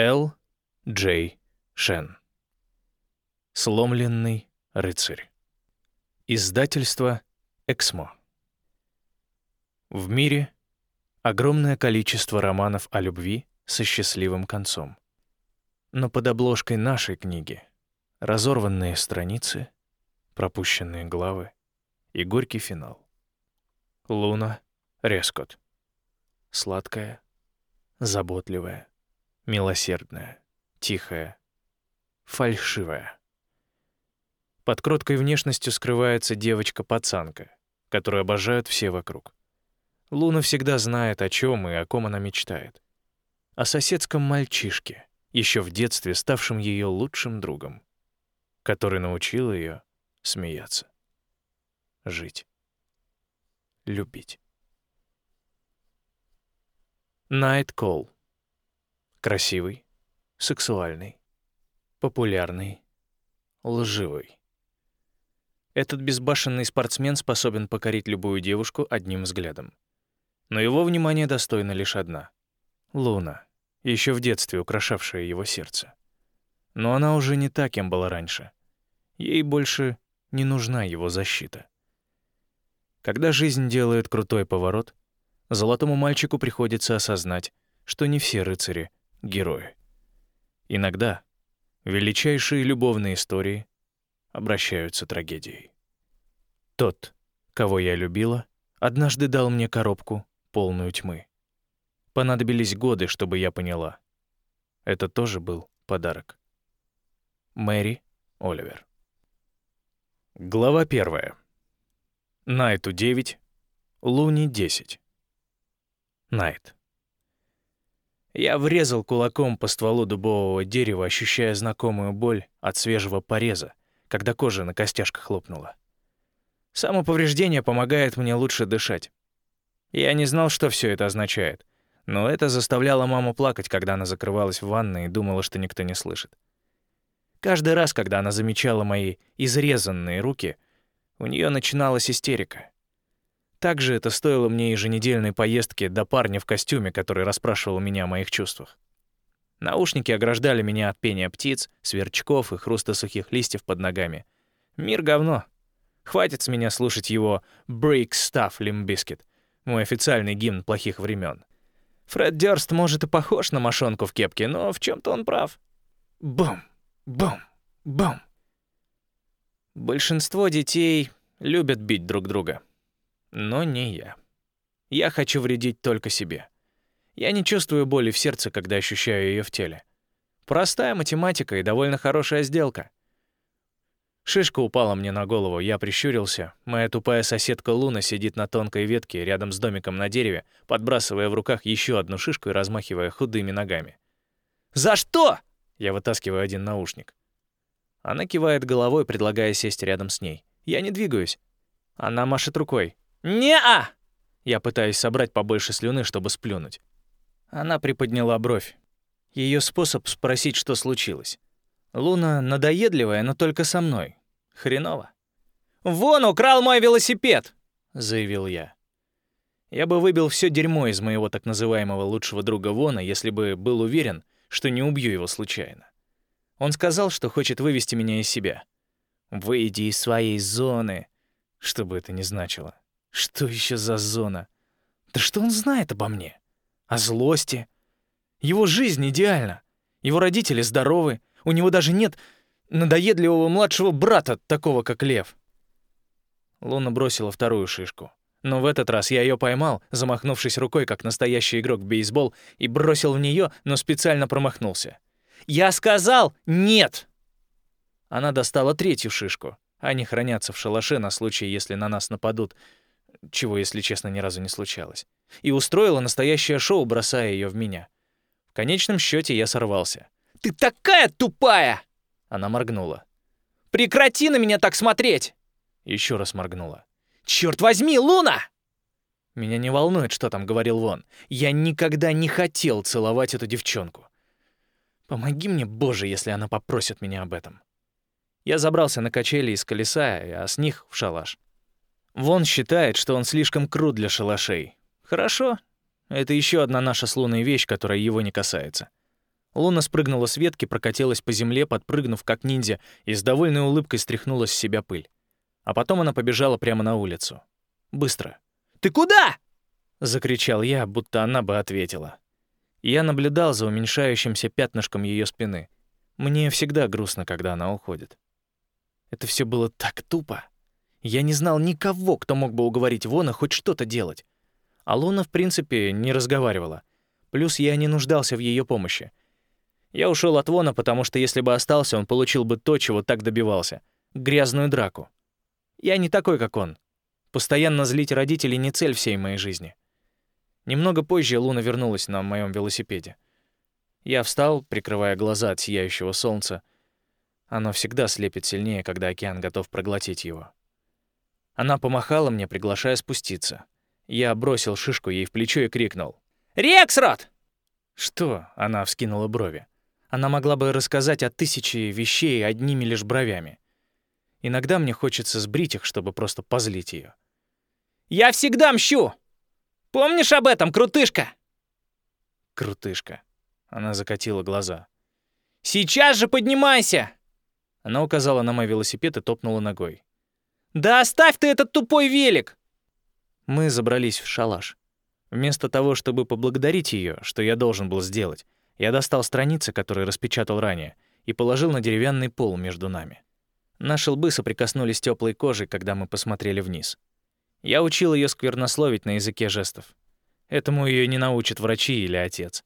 Л. Джей Шен. Сломленный рыцарь. Издательство «Эксмо». В мире огромное количество романов о любви со счастливым концом. Но под обложкой нашей книги разорванные страницы, пропущенные главы и горький финал. Луна Рескот. Сладкая, заботливая, милосердная, тихая, фальшивая. Под кроткой внешностью скрывается девочка-пацанка, которую обожают все вокруг. Луна всегда знает, о чем и о ком она мечтает. О соседском мальчишке, еще в детстве ставшем ее лучшим другом, который научил ее смеяться, жить, любить. Найт Кол. Красивый, сексуальный, популярный, лживый. Этот безбашенный спортсмен способен покорить любую девушку одним взглядом. Но его внимание достойна лишь одна — Луна, еще в детстве украшавшая его сердце. Но она уже не та, кем была раньше. Ей больше не нужна его защита. Когда жизнь делает крутой поворот, золотому мальчику приходится осознать, что не все рыцари — герои. Иногда величайшие любовные истории обращаются трагедией. Тот, кого я любила, однажды дал мне коробку, полную тьмы. Понадобились годы, чтобы я поняла. Это тоже был подарок. Мэри Оливер. Глава первая. Найту 9, Луни 10. Найт. Я врезал кулаком по стволу дубового дерева, ощущая знакомую боль от свежего пореза, когда кожа на костяшках лопнула. Самоповреждение помогает мне лучше дышать. Я не знал, что все это означает, но это заставляло маму плакать, когда она закрывалась в ванной и думала, что никто не слышит. Каждый раз, когда она замечала мои изрезанные руки, у нее начиналась истерика. Также это стоило мне еженедельной поездки до парня в костюме, который расспрашивал меня о моих чувствах. Наушники ограждали меня от пения птиц, сверчков и хруста сухих листьев под ногами. Мир говно. Хватит с меня слушать его «Break Stuff» Limp Bizkit, мой официальный гимн плохих времен. Фред Дёрст может и похож на мошонку в кепке, но в чем то он прав. Бум, бум, бум. Большинство детей любят бить друг друга. Но не я. Я хочу вредить только себе. Я не чувствую боли в сердце, когда ощущаю ее в теле. Простая математика и довольно хорошая сделка. Шишка упала мне на голову, я прищурился. Моя тупая соседка Луна сидит на тонкой ветке рядом с домиком на дереве, подбрасывая в руках еще одну шишку и размахивая худыми ногами. «За что?» — я вытаскиваю один наушник. Она кивает головой, предлагая сесть рядом с ней. Я не двигаюсь. Она машет рукой. «Не-а!» Я пытаюсь собрать побольше слюны, чтобы сплюнуть. Она приподняла бровь. Ее способ спросить, что случилось. Луна надоедливая, но только со мной. Хреново. «Вон украл мой велосипед!» — заявил я. Я бы выбил все дерьмо из моего так называемого лучшего друга Вона, если бы был уверен, что не убью его случайно. Он сказал, что хочет вывести меня из себя. «Выйди из своей зоны», что бы это ни значило. Что еще за зона? Да что он знает обо мне? О злости? Его жизнь идеальна. Его родители здоровы. У него даже нет надоедливого младшего брата, такого как Лев. Луна бросила вторую шишку. Но в этот раз я ее поймал, замахнувшись рукой, как настоящий игрок в бейсбол, и бросил в нее, но специально промахнулся. «Я сказал нет!» Она достала третью шишку. Они хранятся в шалаше на случай, если на нас нападут, чего, если честно, ни разу не случалось. И устроила настоящее шоу, бросая ее в меня. В конечном счете я сорвался. «Ты такая тупая!» Она моргнула. «Прекрати на меня так смотреть!» Еще раз моргнула. «Черт возьми, Луна!» Меня не волнует, что там говорил Вон. Я никогда не хотел целовать эту девчонку. Помоги мне, Боже, если она попросит меня об этом. Я забрался на качели из колеса, а с них в шалаш. Вон считает, что он слишком крут для шалашей. Хорошо. Это еще одна наша с Луной вещь, которая его не касается. Луна спрыгнула с ветки, прокатилась по земле, подпрыгнув как ниндзя, и с довольной улыбкой стряхнула с себя пыль. А потом она побежала прямо на улицу. Быстро. «Ты куда?» — закричал я, будто она бы ответила. Я наблюдал за уменьшающимся пятнышком ее спины. Мне всегда грустно, когда она уходит. Это все было так тупо. Я не знал никого, кто мог бы уговорить Вона хоть что-то делать. А Луна, в принципе, не разговаривала. Плюс я не нуждался в ее помощи. Я ушел от Вона, потому что если бы остался, он получил бы то, чего так добивался — грязную драку. Я не такой, как он. Постоянно злить родителей не цель всей моей жизни. Немного позже Луна вернулась на моем велосипеде. Я встал, прикрывая глаза от сияющего солнца. Оно всегда слепит сильнее, когда океан готов проглотить его. Она помахала мне, приглашая спуститься. Я бросил шишку ей в плечо и крикнул. «Рексрот!» «Что?» — она вскинула брови. Она могла бы рассказать о тысяче вещей одними лишь бровями. Иногда мне хочется сбрить их, чтобы просто позлить ее. «Я всегда мщу! Помнишь об этом, крутышка?» «Крутышка». Она закатила глаза. «Сейчас же поднимайся!» Она указала на мой велосипед и топнула ногой. «Да оставь ты этот тупой велик!» Мы забрались в шалаш. Вместо того, чтобы поблагодарить ее, что я должен был сделать, я достал страницы, которые распечатал ранее, и положил на деревянный пол между нами. Наши лбы соприкоснулись теплой кожей, когда мы посмотрели вниз. Я учил ее сквернословить на языке жестов. Этому ее не научат врачи или отец.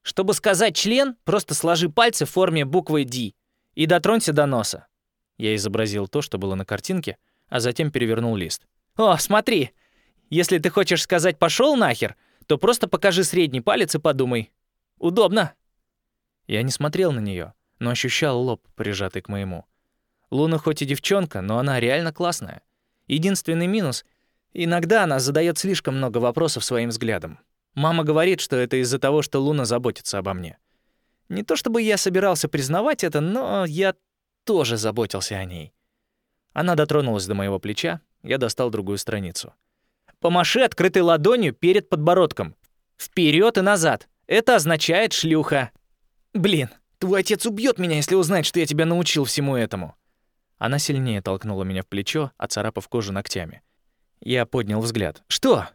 Чтобы сказать член, просто сложи пальцы в форме буквы D и дотронься до носа. Я изобразил то, что было на картинке, а затем перевернул лист. О, смотри. Если ты хочешь сказать пошел нахер, то просто покажи средний палец и подумай. Удобно. Я не смотрел на нее, но ощущал лоб, прижатый к моему. Луна хоть и девчонка, но она реально классная. Единственный минус — иногда она задает слишком много вопросов своим взглядом. Мама говорит, что это из-за того, что Луна заботится обо мне. Не то чтобы я собирался признавать это, но я тоже заботился о ней. Она дотронулась до моего плеча, я достал другую страницу. Помаши открытой ладонью перед подбородком. Вперед и назад. Это означает шлюха. Блин, твой отец убьет меня, если узнает, что я тебя научил всему этому. Она сильнее толкнула меня в плечо, оцарапав кожу ногтями. Я поднял взгляд. «Что?»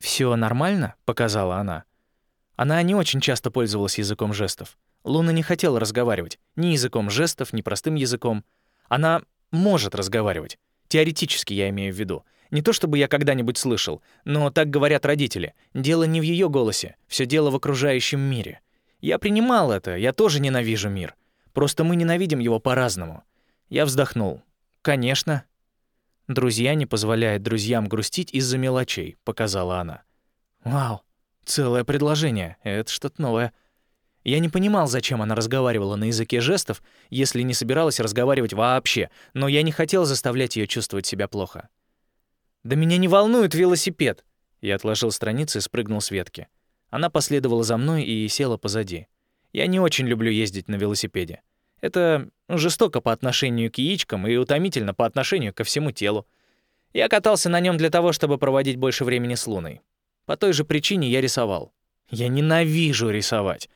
«Всё нормально?» — показала она. Она не очень часто пользовалась языком жестов. Луна не хотела разговаривать ни языком жестов, ни простым языком. Она может разговаривать. Теоретически я имею в виду. Не то чтобы я когда-нибудь слышал, но так говорят родители. Дело не в ее голосе, все дело в окружающем мире. Я принимал это, я тоже ненавижу мир. Просто мы ненавидим его по-разному. Я вздохнул. «Конечно». «Друзья не позволяют друзьям грустить из-за мелочей», — показала она. «Вау, целое предложение. Это что-то новое». Я не понимал, зачем она разговаривала на языке жестов, если не собиралась разговаривать вообще, но я не хотел заставлять ее чувствовать себя плохо. «Да меня не волнует велосипед!» Я отложил страницы и спрыгнул с ветки. Она последовала за мной и села позади. Я не очень люблю ездить на велосипеде. Это жестоко по отношению к яичкам и утомительно по отношению ко всему телу. Я катался на нем для того, чтобы проводить больше времени с Луной. По той же причине я рисовал. Я ненавижу рисовать.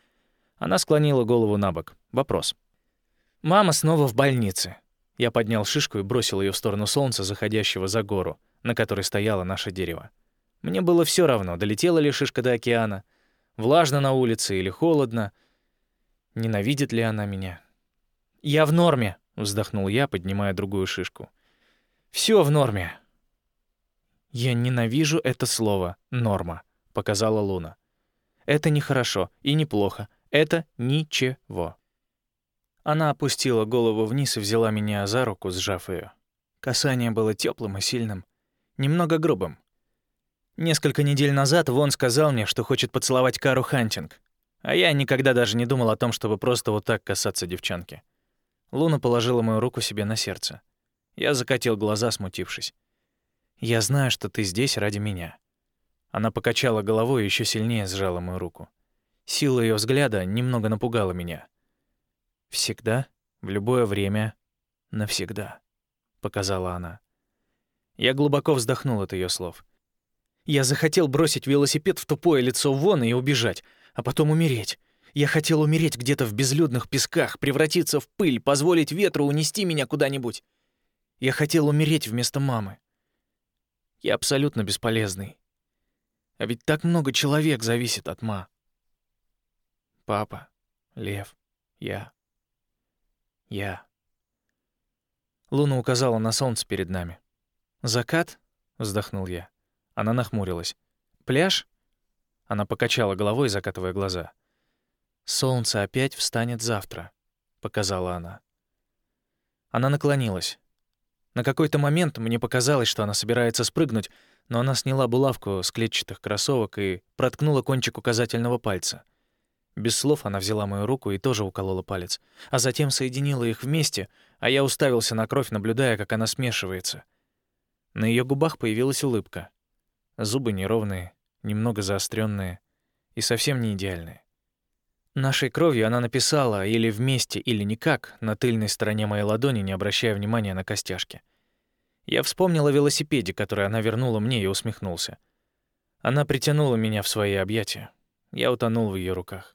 Она склонила голову на бок. Вопрос. «Мама снова в больнице». Я поднял шишку и бросил ее в сторону солнца, заходящего за гору, на которой стояло наше дерево. Мне было все равно, долетела ли шишка до океана, влажно на улице или холодно, ненавидит ли она меня. «Я в норме», — вздохнул я, поднимая другую шишку. «Всё в норме». «Я ненавижу это слово «норма», — показала Луна. «Это не хорошо и не плохо. Это ничего». Она опустила голову вниз и взяла меня за руку, сжав ее. Касание было теплым и сильным, немного грубым. Несколько недель назад Вон сказал мне, что хочет поцеловать Кару Хантинг, а я никогда даже не думал о том, чтобы просто вот так касаться девчонки. Луна положила мою руку себе на сердце. Я закатил глаза, смутившись. «Я знаю, что ты здесь ради меня». Она покачала головой и еще сильнее сжала мою руку. Сила ее взгляда немного напугала меня. «Всегда, в любое время, навсегда», — показала она. Я глубоко вздохнул от ее слов. Я захотел бросить велосипед в тупое лицо вон и убежать, а потом умереть. Я хотел умереть где-то в безлюдных песках, превратиться в пыль, позволить ветру унести меня куда-нибудь. Я хотел умереть вместо мамы. Я абсолютно бесполезный. А ведь так много человек зависит от ма. Папа, Лев, я. Я. Луна указала на солнце перед нами. «Закат?» — вздохнул я. Она нахмурилась. «Пляж?» Она покачала головой, закатывая глаза. «Солнце опять встанет завтра», — показала она. Она наклонилась. На какой-то момент мне показалось, что она собирается спрыгнуть, но она сняла булавку с клетчатых кроссовок и проткнула кончик указательного пальца. Без слов она взяла мою руку и тоже уколола палец, а затем соединила их вместе, а я уставился на кровь, наблюдая, как она смешивается. На ее губах появилась улыбка. Зубы неровные, немного заостренные и совсем не идеальные. Нашей кровью она написала или вместе, или никак на тыльной стороне моей ладони, не обращая внимания на костяшки. Я вспомнил о велосипеде, который она вернула мне, и усмехнулся. Она притянула меня в свои объятия. Я утонул в ее руках.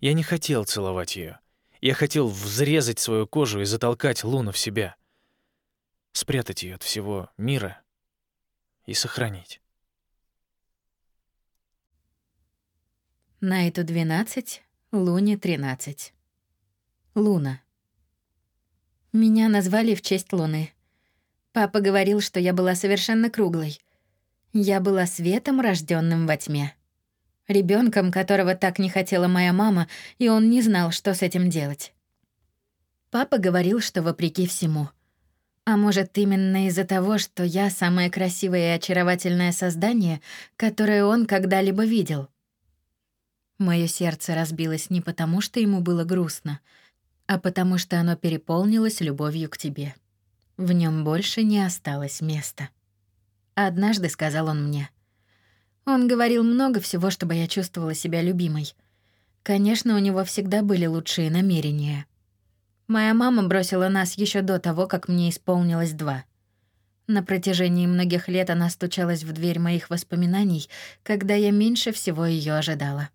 Я не хотел целовать ее. Я хотел взрезать свою кожу и затолкать Луну в себя. Спрятать ее от всего мира и сохранить. На эту двенадцать Луне 13. Луна. Меня назвали в честь Луны. Папа говорил, что я была совершенно круглой. Я была светом, рожденным во тьме. Ребенком, которого так не хотела моя мама, и он не знал, что с этим делать. Папа говорил, что вопреки всему. А может, именно из-за того, что я самое красивое и очаровательное создание, которое он когда-либо видел — Моё сердце разбилось не потому, что ему было грустно, а потому что оно переполнилось любовью к тебе. В нём больше не осталось места. Однажды сказал он мне. Он говорил много всего, чтобы я чувствовала себя любимой. Конечно, у него всегда были лучшие намерения. Моя мама бросила нас ещё до того, как мне исполнилось два. На протяжении многих лет она стучалась в дверь моих воспоминаний, когда я меньше всего её ожидала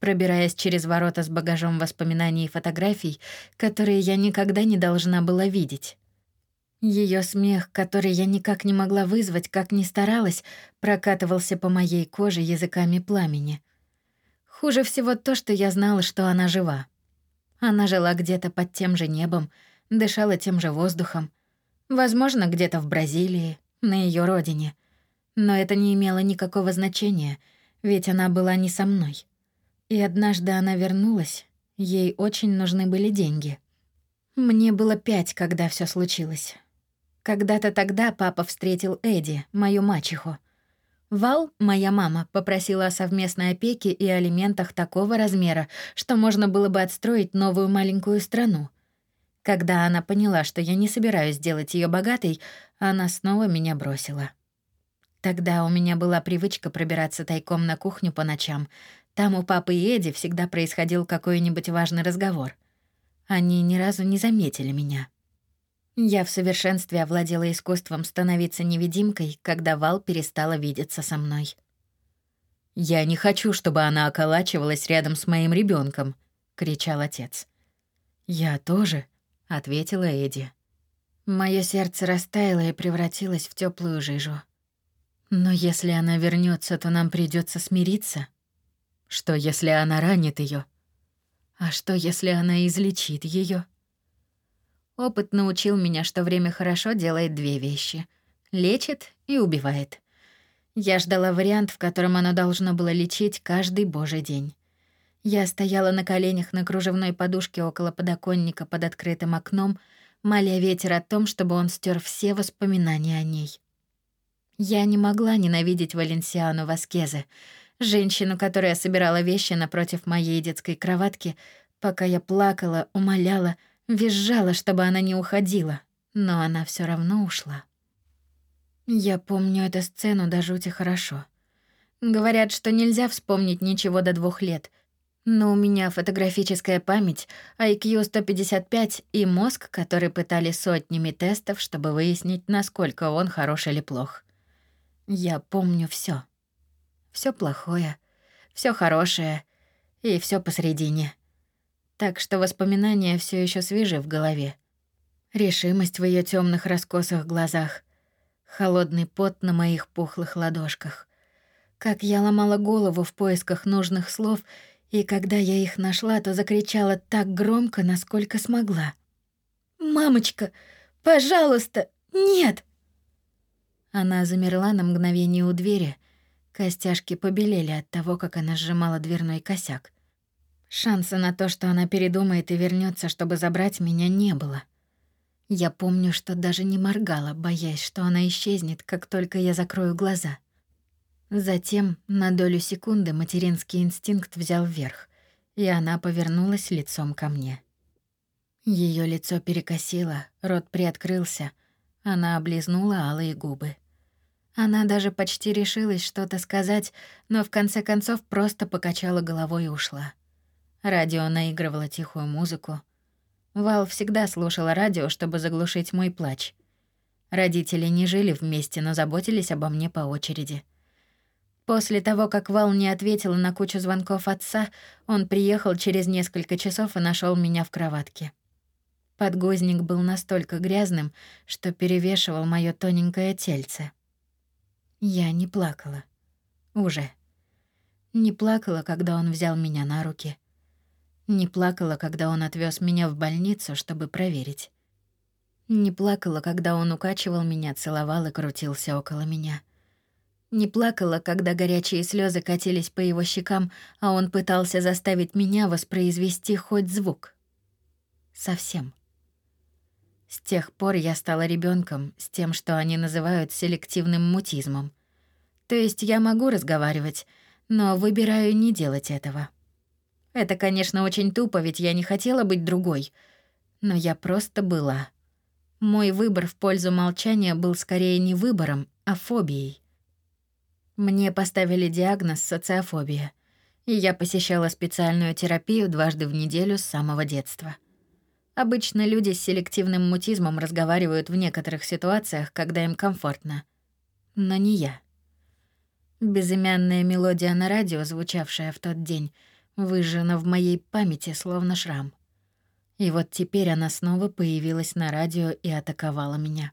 пробираясь через ворота с багажом воспоминаний и фотографий, которые я никогда не должна была видеть. Ее смех, который я никак не могла вызвать, как ни старалась, прокатывался по моей коже языками пламени. Хуже всего то, что я знала, что она жива. Она жила где-то под тем же небом, дышала тем же воздухом. Возможно, где-то в Бразилии, на ее родине. Но это не имело никакого значения, ведь она была не со мной. И однажды она вернулась. Ей очень нужны были деньги. Мне было пять, когда все случилось. Когда-то тогда папа встретил Эдди, мою мачеху. Вал, моя мама, попросила о совместной опеке и алиментах такого размера, что можно было бы отстроить новую маленькую страну. Когда она поняла, что я не собираюсь делать ее богатой, она снова меня бросила. Тогда у меня была привычка пробираться тайком на кухню по ночам, там у папы и Эди всегда происходил какой-нибудь важный разговор. Они ни разу не заметили меня. Я в совершенстве овладела искусством становиться невидимкой, когда Вал перестала видеться со мной. «Я не хочу, чтобы она околачивалась рядом с моим ребенком, кричал отец. «Я тоже», — ответила Эди. Моё сердце растаяло и превратилось в теплую жижу. Но если она вернется, то нам придется смириться. Что, если она ранит ее? А что, если она излечит ее? Опыт научил меня, что время хорошо делает две вещи — лечит и убивает. Я ждала вариант, в котором оно должно было лечить каждый божий день. Я стояла на коленях на кружевной подушке около подоконника под открытым окном, моля ветер о том, чтобы он стер все воспоминания о ней. Я не могла ненавидеть Валенсиану Васкезе, женщину, которая собирала вещи напротив моей детской кроватки, пока я плакала, умоляла, визжала, чтобы она не уходила, но она все равно ушла. Я помню эту сцену до жути хорошо. Говорят, что нельзя вспомнить ничего до двух лет, но у меня фотографическая память, IQ 155 и мозг, который пытали сотнями тестов, чтобы выяснить, насколько он хорош или плох. Я помню все все плохое, все хорошее. и все посередине. Так что воспоминания все еще свежи в голове. Решимость в ее темных раскосых глазах, холодный пот на моих пухлых ладошках. Как я ломала голову в поисках нужных слов, и когда я их нашла, то закричала так громко, насколько смогла. «Мамочка, пожалуйста, нет!» Она замерла на мгновение у двери. Костяшки побелели от того, как она сжимала дверной косяк. Шанса на то, что она передумает и вернется, чтобы забрать меня, не было. Я помню, что даже не моргала, боясь, что она исчезнет, как только я закрою глаза. Затем, на долю секунды, материнский инстинкт взял вверх, и она повернулась лицом ко мне. Ее лицо перекосило, рот приоткрылся, она облизнула алые губы. Она даже почти решилась что-то сказать, но в конце концов просто покачала головой и ушла. Радио наигрывало тихую музыку. Вал всегда слушала радио, чтобы заглушить мой плач. Родители не жили вместе, но заботились обо мне по очереди. После того, как Вал не ответила на кучу звонков отца, он приехал через несколько часов и нашел меня в кроватке. Подгузник был настолько грязным, что перевешивал моё тоненькое тельце. Я не плакала. Уже. Не плакала, когда он взял меня на руки. Не плакала, когда он отвез меня в больницу, чтобы проверить. Не плакала, когда он укачивал меня, целовал и крутился около меня. Не плакала, когда горячие слезы катились по его щекам, а он пытался заставить меня воспроизвести хоть звук. Совсем. С тех пор я стала ребенком с тем, что они называют селективным мутизмом. То есть я могу разговаривать, но выбираю не делать этого. Это, конечно, очень тупо, ведь я не хотела быть другой, но я просто была. Мой выбор в пользу молчания был скорее не выбором, а фобией. Мне поставили диагноз социофобия, и я посещала специальную терапию дважды в неделю с самого детства. Обычно люди с селективным мутизмом разговаривают в некоторых ситуациях, когда им комфортно. Но не я. Безымянная мелодия на радио, звучавшая в тот день, выжжена в моей памяти словно шрам. И вот теперь она снова появилась на радио и атаковала меня.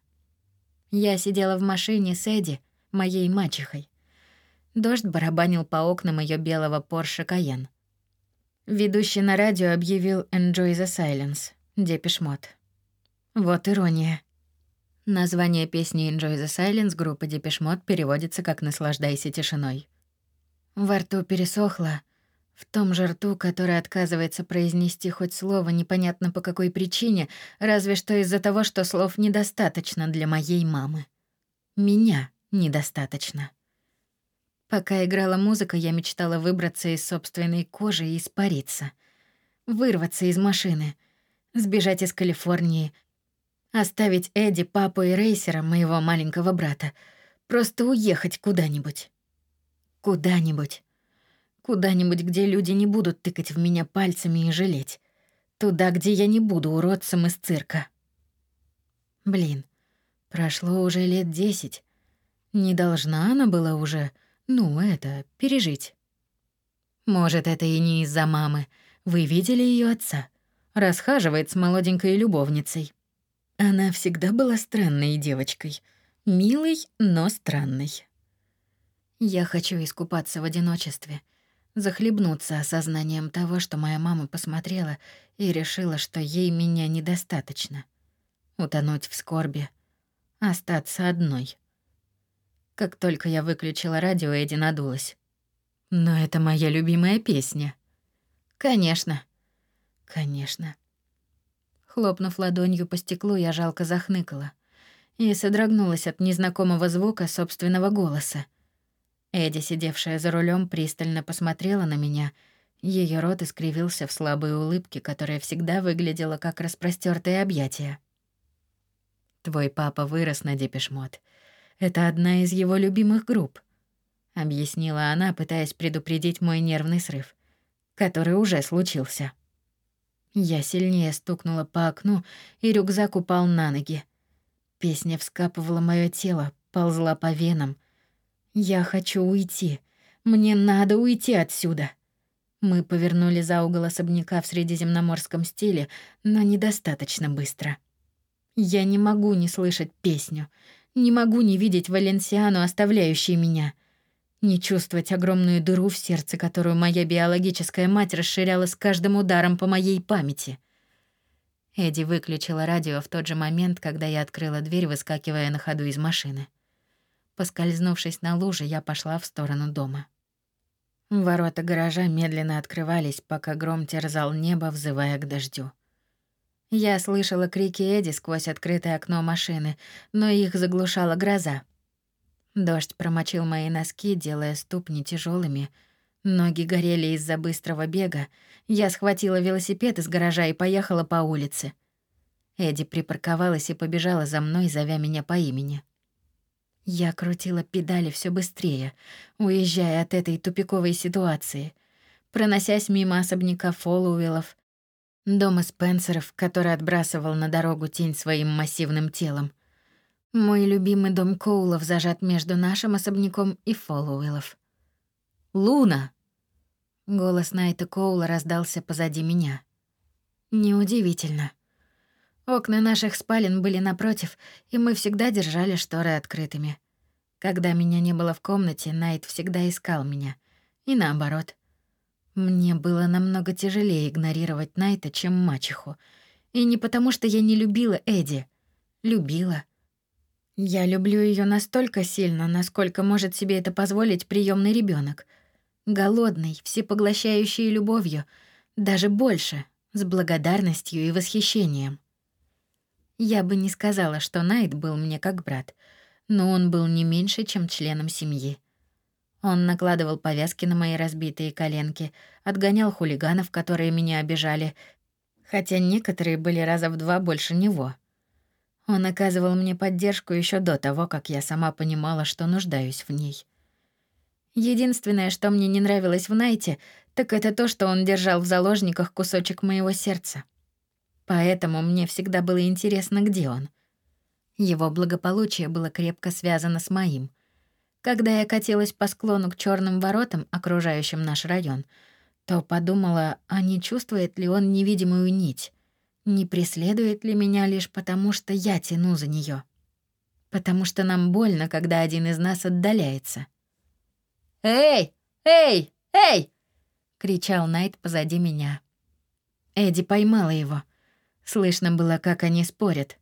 Я сидела в машине с Эдди, моей мачехой. Дождь барабанил по окнам ее белого Porsche Cayenne. Ведущий на радио объявил «Enjoy the silence». Депешмот. Вот ирония. Название песни Enjoy the Silence группы Депешмот переводится как «Наслаждайся тишиной». Во рту пересохло, в том же рту, который отказывается произнести хоть слово непонятно по какой причине, разве что из-за того, что слов недостаточно для моей мамы. Меня недостаточно. Пока играла музыка, я мечтала выбраться из собственной кожи и испариться. Вырваться из машины — сбежать из Калифорнии, оставить Эдди, папу и рейсера, моего маленького брата, просто уехать куда-нибудь. Куда-нибудь. Куда-нибудь, где люди не будут тыкать в меня пальцами и жалеть. Туда, где я не буду уродцем из цирка. Блин, прошло уже лет десять. Не должна она была уже, ну, это, пережить. Может, это и не из-за мамы. Вы видели ее отца? расхаживает с молоденькой любовницей. Она всегда была странной девочкой. Милой, но странной. Я хочу искупаться в одиночестве, захлебнуться осознанием того, что моя мама посмотрела и решила, что ей меня недостаточно. Утонуть в скорби, остаться одной. Как только я выключила радио, Эдди надулась. Но это моя любимая песня. Конечно. Конечно. Хлопнув ладонью по стеклу, я жалко захныкала и содрогнулась от незнакомого звука собственного голоса. Эдди, сидевшая за рулем, пристально посмотрела на меня. Ее рот искривился в слабой улыбке, которая всегда выглядела как распростёртое объятие. «Твой папа вырос на Депешмот. Это одна из его любимых групп», — объяснила она, пытаясь предупредить мой нервный срыв, который уже случился. Я сильнее стукнула по окну, и рюкзак упал на ноги. Песня вскапывала моё тело, ползла по венам. Я хочу уйти. Мне надо уйти отсюда. Мы повернули за угол особняка в средиземноморском стиле, но недостаточно быстро. Я не могу не слышать песню, не могу не видеть Валенсиану, оставляющей меня, не чувствовать огромную дыру в сердце, которую моя биологическая мать расширяла с каждым ударом по моей памяти. Эдди выключила радио в тот же момент, когда я открыла дверь, выскакивая на ходу из машины. Поскользнувшись на луже, я пошла в сторону дома. Ворота гаража медленно открывались, пока гром терзал небо, взывая к дождю. Я слышала крики Эдди сквозь открытое окно машины, но их заглушала гроза. Дождь промочил мои носки, делая ступни тяжелыми. Ноги горели из-за быстрого бега. Я схватила велосипед из гаража и поехала по улице. Эдди припарковалась и побежала за мной, зовя меня по имени. Я крутила педали все быстрее, уезжая от этой тупиковой ситуации, проносясь мимо особняка Фоллоуиллов, дома Спенсеров, который отбрасывал на дорогу тень своим массивным телом. Мой любимый дом Коулов зажат между нашим особняком и Фоллоуиллов. «Луна!» Голос Найта Коула раздался позади меня. Неудивительно. Окна наших спален были напротив, и мы всегда держали шторы открытыми. Когда меня не было в комнате, Найт всегда искал меня. И наоборот. Мне было намного тяжелее игнорировать Найта, чем мачеху. И не потому, что я не любила Эдди. Любила. Я люблю ее настолько сильно, насколько может себе это позволить приемный ребенок, Голодный, всепоглощающий любовью, даже больше, с благодарностью и восхищением. Я бы не сказала, что Найт был мне как брат, но он был не меньше, чем членом семьи. Он накладывал повязки на мои разбитые коленки, отгонял хулиганов, которые меня обижали, хотя некоторые были раза в два больше него. Он оказывал мне поддержку еще до того, как я сама понимала, что нуждаюсь в ней. Единственное, что мне не нравилось в Найте, так это то, что он держал в заложниках кусочек моего сердца. Поэтому мне всегда было интересно, где он. Его благополучие было крепко связано с моим. Когда я катилась по склону к черным воротам, окружающим наш район, то подумала, а не чувствует ли он невидимую нить? Не преследует ли меня лишь потому, что я тяну за нее? Потому что нам больно, когда один из нас отдаляется. «Эй! Эй! Эй!» — кричал Найт позади меня. Эдди поймала его — Слышно было, как они спорят.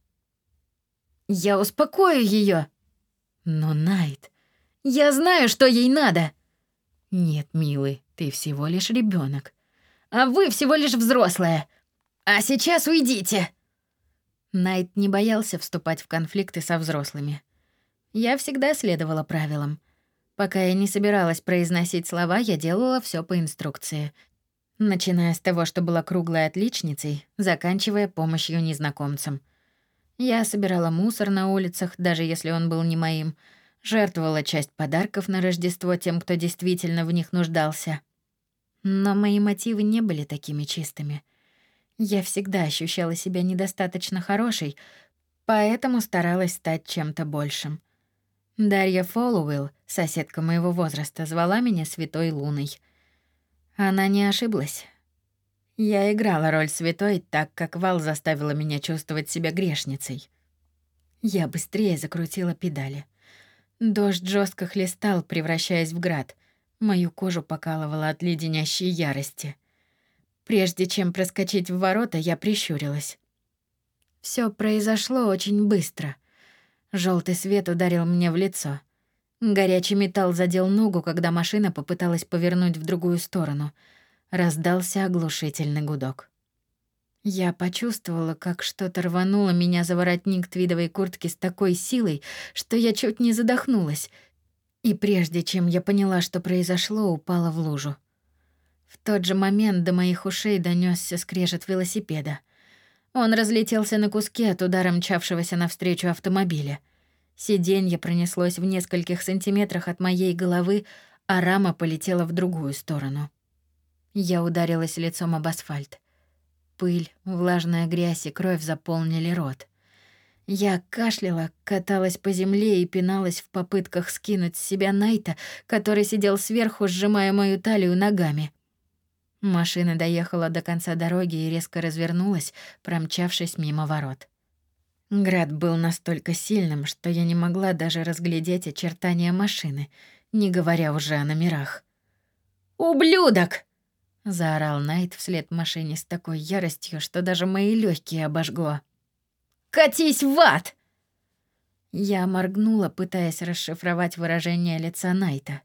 «Я успокою ее. «Но, Найт, я знаю, что ей надо!» «Нет, милый, ты всего лишь ребенок, «А вы всего лишь взрослая! А сейчас уйдите!» Найт не боялся вступать в конфликты со взрослыми. Я всегда следовала правилам. Пока я не собиралась произносить слова, я делала все по инструкции — начиная с того, что была круглой отличницей, заканчивая помощью незнакомцам. Я собирала мусор на улицах, даже если он был не моим, жертвовала часть подарков на Рождество тем, кто действительно в них нуждался. Но мои мотивы не были такими чистыми. Я всегда ощущала себя недостаточно хорошей, поэтому старалась стать чем-то большим. Дарья Фоллоуэлл, соседка моего возраста, звала меня Святой Луной — она не ошиблась. Я играла роль святой так, как Вал заставила меня чувствовать себя грешницей. Я быстрее закрутила педали. Дождь жестко хлестал, превращаясь в град. Мою кожу покалывало от леденящей ярости. Прежде чем проскочить в ворота, я прищурилась. Все произошло очень быстро. Желтый свет ударил мне в лицо — Горячий металл задел ногу, когда машина попыталась повернуть в другую сторону. Раздался оглушительный гудок. Я почувствовала, как что-то рвануло меня за воротник твидовой куртки с такой силой, что я чуть не задохнулась. И прежде чем я поняла, что произошло, упала в лужу. В тот же момент до моих ушей донесся скрежет велосипеда. Он разлетелся на куски от удара мчавшегося навстречу автомобиля — Сиденье пронеслось в нескольких сантиметрах от моей головы, а рама полетела в другую сторону. Я ударилась лицом об асфальт. Пыль, влажная грязь и кровь заполнили рот. Я кашляла, каталась по земле и пиналась в попытках скинуть с себя Найта, который сидел сверху, сжимая мою талию ногами. Машина доехала до конца дороги и резко развернулась, промчавшись мимо ворот. Град был настолько сильным, что я не могла даже разглядеть очертания машины, не говоря уже о номерах. «Ублюдок!» — заорал Найт вслед машине с такой яростью, что даже мои легкие обожгло. «Катись в ад!» Я моргнула, пытаясь расшифровать выражение лица Найта.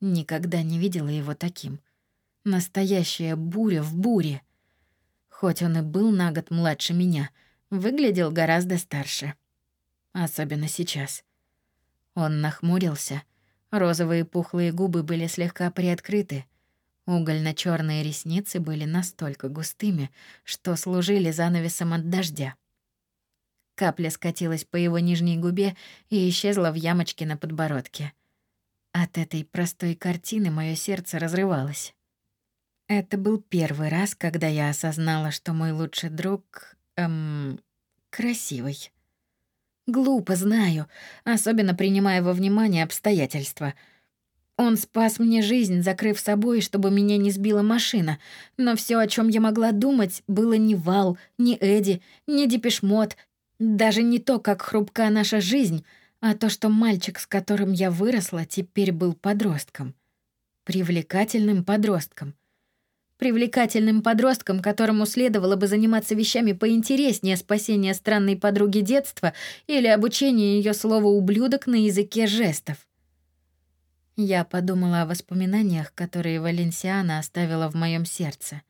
Никогда не видела его таким. Настоящая буря в буре. Хоть он и был на год младше меня, выглядел гораздо старше. Особенно сейчас. Он нахмурился. Розовые пухлые губы были слегка приоткрыты. угольно черные ресницы были настолько густыми, что служили занавесом от дождя. Капля скатилась по его нижней губе и исчезла в ямочке на подбородке. От этой простой картины мое сердце разрывалось. Это был первый раз, когда я осознала, что мой лучший друг... эм... красивый. Глупо, знаю, особенно принимая во внимание обстоятельства. Он спас мне жизнь, закрыв собой, чтобы меня не сбила машина, но все, о чем я могла думать, было не Вал, не Эдди, не Депешмот, даже не то, как хрупка наша жизнь, а то, что мальчик, с которым я выросла, теперь был подростком. Привлекательным подростком — Привлекательным подростком, которому следовало бы заниматься вещами поинтереснее спасения странной подруги детства или обучения ее слову «ублюдок» на языке жестов. Я подумала о воспоминаниях, которые Валенсиана оставила в моем сердце.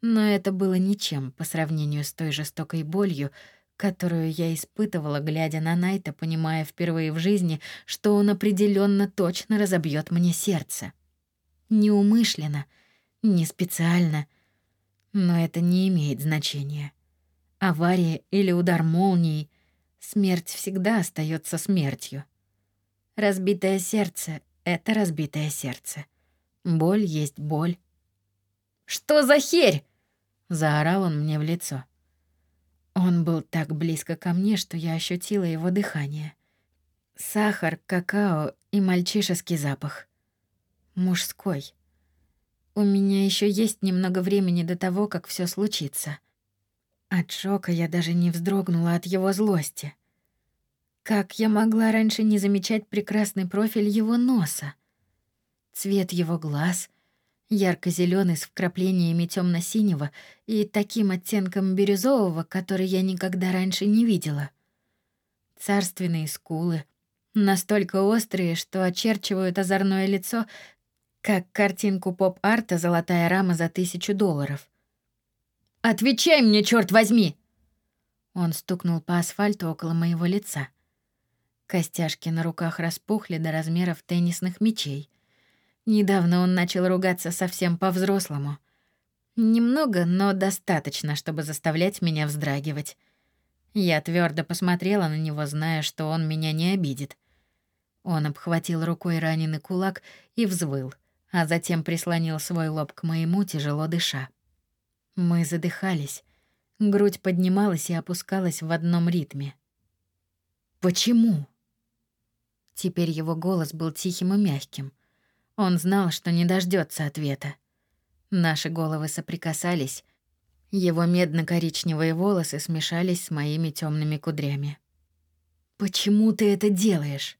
Но это было ничем по сравнению с той жестокой болью, которую я испытывала, глядя на Найта, понимая впервые в жизни, что он определенно точно разобьет мне сердце. Неумышленно — не специально. Но это не имеет значения. Авария или удар молнии, смерть всегда остается смертью. Разбитое сердце — это разбитое сердце. Боль есть боль. «Что за херь?» — заорал он мне в лицо. Он был так близко ко мне, что я ощутила его дыхание. Сахар, какао и мальчишеский запах. Мужской. У меня еще есть немного времени до того, как все случится. От шока я даже не вздрогнула от его злости. Как я могла раньше не замечать прекрасный профиль его носа? Цвет его глаз, ярко зеленый с вкраплениями темно синего и таким оттенком бирюзового, который я никогда раньше не видела. Царственные скулы, настолько острые, что очерчивают озорное лицо как картинку поп-арта «Золотая рама за тысячу долларов». «Отвечай мне, черт возьми!» Он стукнул по асфальту около моего лица. Костяшки на руках распухли до размеров теннисных мячей. Недавно он начал ругаться совсем по-взрослому. Немного, но достаточно, чтобы заставлять меня вздрагивать. Я твердо посмотрела на него, зная, что он меня не обидит. Он обхватил рукой раненый кулак и взвыл а затем прислонил свой лоб к моему, тяжело дыша. Мы задыхались. Грудь поднималась и опускалась в одном ритме. «Почему?» Теперь его голос был тихим и мягким. Он знал, что не дождется ответа. Наши головы соприкасались. Его медно-коричневые волосы смешались с моими темными кудрями. «Почему ты это делаешь?»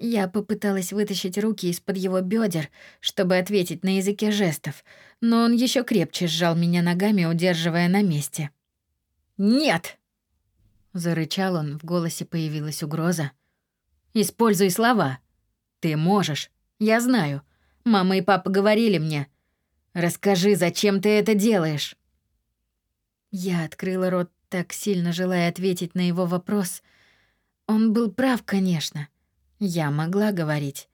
Я попыталась вытащить руки из-под его бедер, чтобы ответить на языке жестов, но он еще крепче сжал меня ногами, удерживая на месте. «Нет!» — зарычал он, в голосе появилась угроза. «Используй слова. Ты можешь. Я знаю. Мама и папа говорили мне. Расскажи, зачем ты это делаешь?» Я открыла рот, так сильно желая ответить на его вопрос. Он был прав, конечно. Я могла говорить.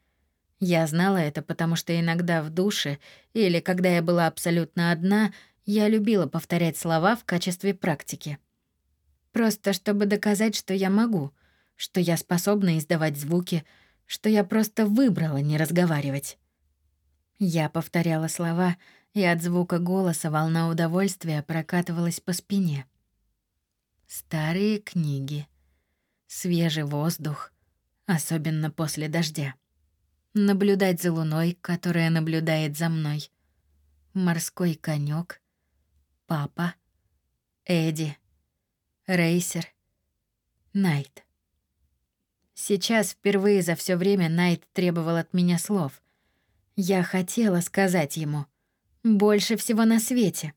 Я знала это, потому что иногда в душе или когда я была абсолютно одна, я любила повторять слова в качестве практики. Просто чтобы доказать, что я могу, что я способна издавать звуки, что я просто выбрала не разговаривать. Я повторяла слова, и от звука голоса волна удовольствия прокатывалась по спине. Старые книги, свежий воздух, особенно после дождя. Наблюдать за луной, которая наблюдает за мной. морской конек, папа, Эдди, рейсер, Найт. Сейчас впервые за все время Найт требовал от меня слов. Я хотела сказать ему больше всего на свете.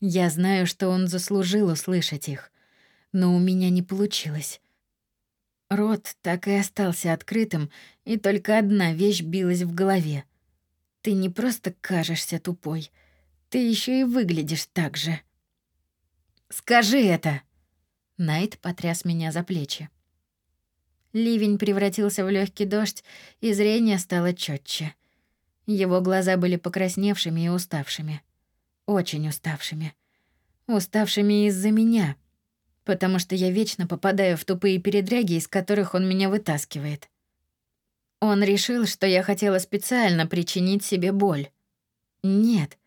Я знаю, что он заслужил услышать их, но у меня не получилось. Рот так и остался открытым, и только одна вещь билась в голове. Ты не просто кажешься тупой, ты еще и выглядишь так же. Скажи это. Найт потряс меня за плечи. Ливень превратился в легкий дождь, и зрение стало четче. Его глаза были покрасневшими и уставшими. Очень уставшими. Уставшими из-за меня — потому что я вечно попадаю в тупые передряги, из которых он меня вытаскивает. Он решил, что я хотела специально причинить себе боль. Нет.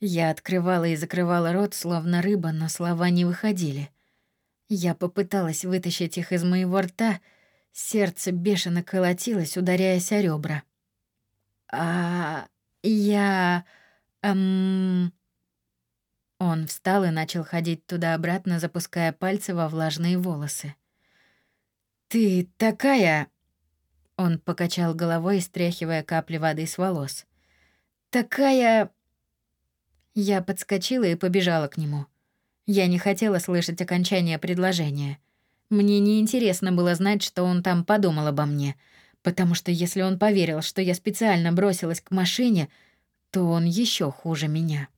Я открывала и закрывала рот, словно рыба, но слова не выходили. Я попыталась вытащить их из моего рта, сердце бешено колотилось, ударяясь о ребра. А я... Эм... Он встал и начал ходить туда-обратно, запуская пальцы во влажные волосы. «Ты такая...» Он покачал головой, стряхивая капли воды с волос. «Такая...» Я подскочила и побежала к нему. Я не хотела слышать окончание предложения. Мне не интересно было знать, что он там подумал обо мне, потому что если он поверил, что я специально бросилась к машине, то он еще хуже меня.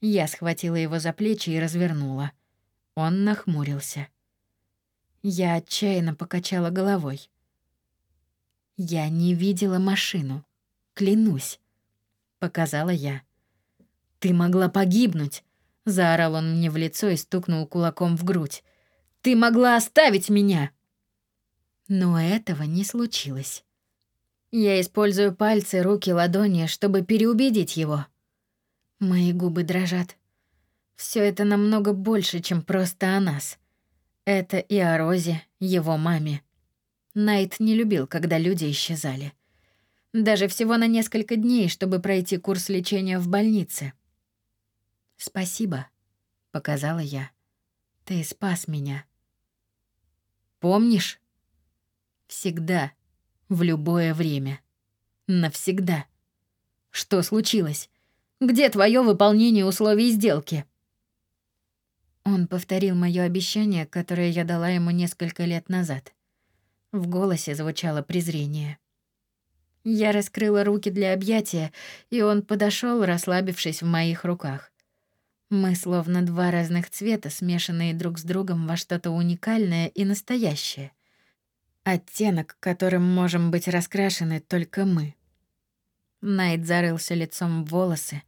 Я схватила его за плечи и развернула. Он нахмурился. Я отчаянно покачала головой. Я не видела машину. Клянусь, показала я. Ты могла погибнуть, заорал он мне в лицо и стукнул кулаком в грудь. Ты могла оставить меня. Но этого не случилось. Я использую пальцы, руки, ладони, чтобы переубедить его. Мои губы дрожат. Все это намного больше, чем просто о нас. Это и о Розе, его маме. Найт не любил, когда люди исчезали. Даже всего на несколько дней, чтобы пройти курс лечения в больнице. «Спасибо», — показала я. «Ты спас меня». «Помнишь?» «Всегда, в любое время. Навсегда. Что случилось? Где твое выполнение условий сделки?» Он повторил мое обещание, которое я дала ему несколько лет назад. В голосе звучало презрение. Я раскрыла руки для объятия, и он подошел, расслабившись в моих руках. Мы словно два разных цвета, смешанные друг с другом во что-то уникальное и настоящее. Оттенок, которым можем быть раскрашены только мы. Найт зарылся лицом в волосы,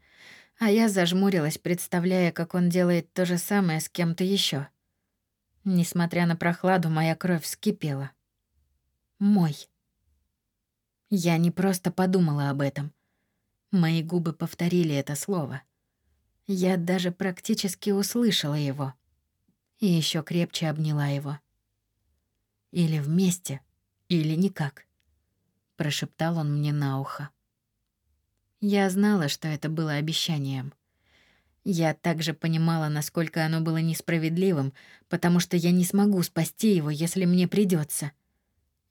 а я зажмурилась, представляя, как он делает то же самое с кем-то еще. Несмотря на прохладу, моя кровь вскипела. Мой. Я не просто подумала об этом. Мои губы повторили это слово. Я даже практически услышала его. И еще крепче обняла его. Или вместе, или никак, прошептал он мне на ухо. Я знала, что это было обещанием. Я также понимала, насколько оно было несправедливым, потому что я не смогу спасти его, если мне придется.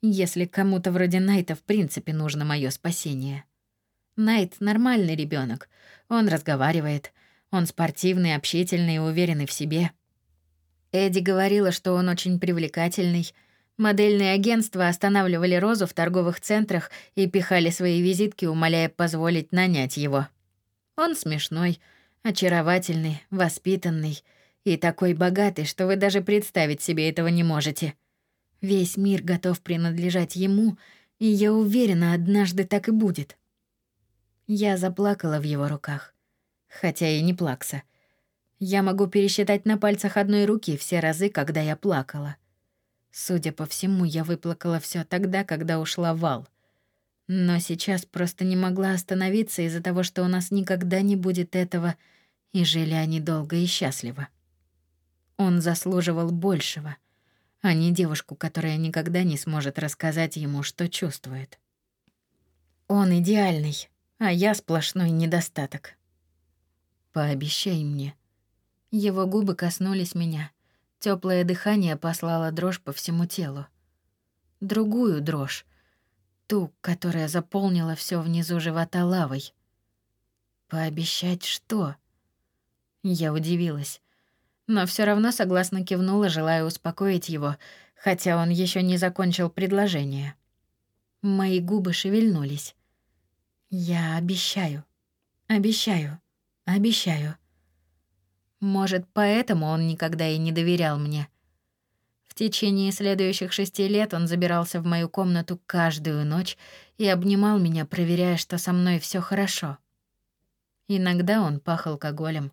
Если кому-то вроде Найта в принципе нужно мое спасение. Найт нормальный ребенок. Он разговаривает. Он спортивный, общительный и уверенный в себе. Эдди говорила, что он очень привлекательный — Модельные агентства останавливали Розу в торговых центрах и пихали свои визитки, умоляя позволить нанять его. Он смешной, очаровательный, воспитанный и такой богатый, что вы даже представить себе этого не можете. Весь мир готов принадлежать ему, и я уверена, однажды так и будет. Я заплакала в его руках, хотя и не плакса. Я могу пересчитать на пальцах одной руки все разы, когда я плакала. Судя по всему, я выплакала все тогда, когда ушла Вал. Но сейчас просто не могла остановиться из-за того, что у нас никогда не будет этого, и жили они долго и счастливо. Он заслуживал большего, а не девушку, которая никогда не сможет рассказать ему, что чувствует. Он идеальный, а я сплошной недостаток. Пообещай мне. Его губы коснулись меня. Теплое дыхание послало дрожь по всему телу. Другую дрожь, ту, которая заполнила все внизу живота лавой. Пообещать что? Я удивилась, но все равно согласно кивнула, желая успокоить его, хотя он еще не закончил предложение. Мои губы шевельнулись. Я обещаю. Обещаю. Обещаю. Может, поэтому он никогда и не доверял мне. В течение следующих шести лет он забирался в мою комнату каждую ночь и обнимал меня, проверяя, что со мной все хорошо. Иногда он пах алкоголем,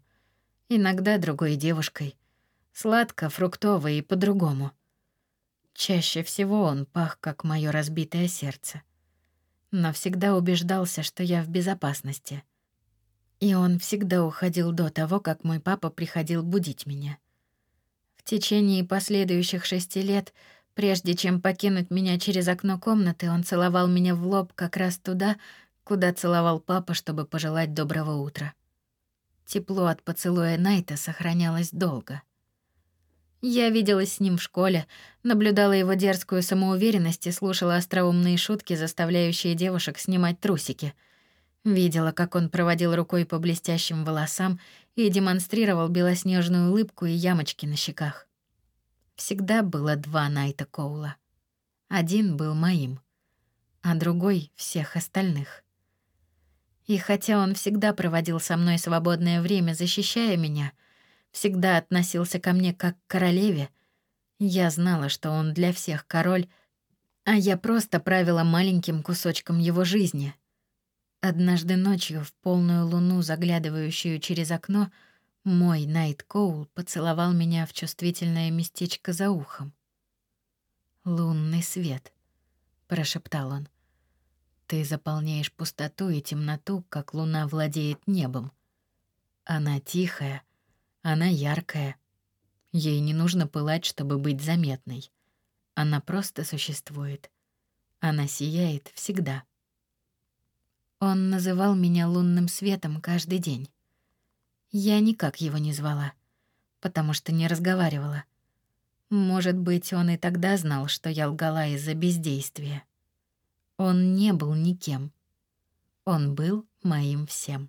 иногда другой девушкой. Сладко, фруктово и по-другому. Чаще всего он пах, как мое разбитое сердце но всегда убеждался, что я в безопасности. И он всегда уходил до того, как мой папа приходил будить меня. В течение последующих шести лет, прежде чем покинуть меня через окно комнаты, он целовал меня в лоб как раз туда, куда целовал папа, чтобы пожелать доброго утра. Тепло от поцелуя Найта сохранялось долго — я виделась с ним в школе, наблюдала его дерзкую самоуверенность и слушала остроумные шутки, заставляющие девушек снимать трусики. Видела, как он проводил рукой по блестящим волосам и демонстрировал белоснежную улыбку и ямочки на щеках. Всегда было два Найта Коула. Один был моим, а другой — всех остальных. И хотя он всегда проводил со мной свободное время, защищая меня — всегда относился ко мне как к королеве, я знала, что он для всех король, а я просто правила маленьким кусочком его жизни. Однажды ночью, в полную луну, заглядывающую через окно, мой Найт Коул поцеловал меня в чувствительное местечко за ухом. «Лунный свет», — прошептал он. «Ты заполняешь пустоту и темноту, как луна владеет небом. Она тихая, — она яркая. Ей не нужно пылать, чтобы быть заметной. Она просто существует. Она сияет всегда. Он называл меня лунным светом каждый день. Я никак его не звала, потому что не разговаривала. Может быть, он и тогда знал, что я лгала из-за бездействия. Он не был никем. Он был моим всем.